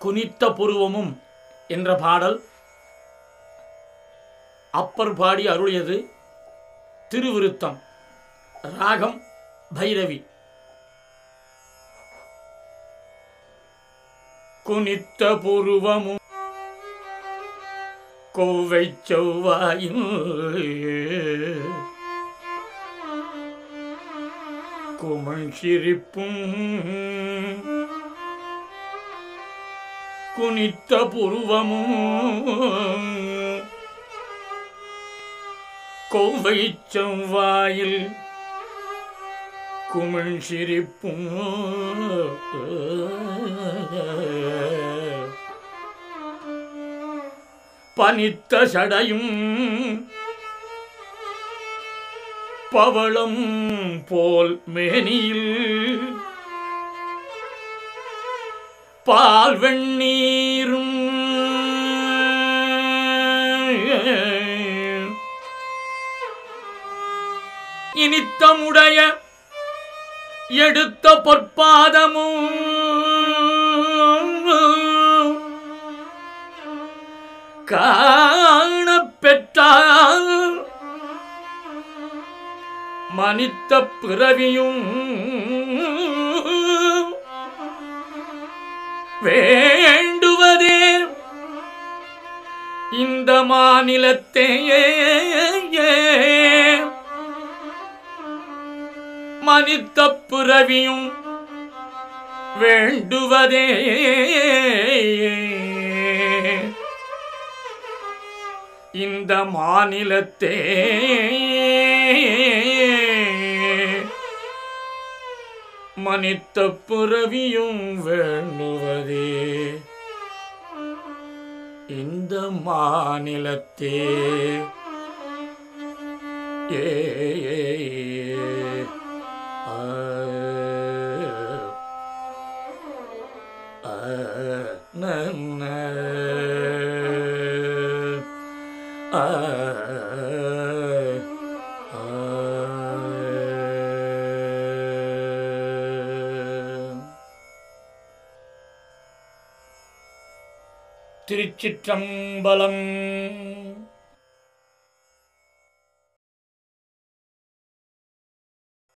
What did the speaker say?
குனித்த புருவமும் என்ற பாடல் அப்பர் பாடி அருளியது திருவிருத்தம் ராகம் பைரவி. குனித்த புருவமும் கோவை செவ்வாயும் குமண் சிரிப்பும் குனித்த புருவமும். கோவை செவ்வாயில் குமிழ் சிரிப்பும். பனித்த சடையும் பவளம் போல் மேனியில் பால் வெண்ணீரும் இனித்தமுடைய எடுத்த பொற்பாதமும் காண பெற்றால் மனித்த பிறவியும் வேண்டுவதே. இந்த மாநிலத்தையே மனித புறவியும் வேண்டுவதே. இந்த மாநிலத்தே மனித்த புறவியும் வேண்டுவதே இந்த மாநிலத்தே ஏ நன்ன. ஆ, ஆ. திருச்சிற்றம்பலம்.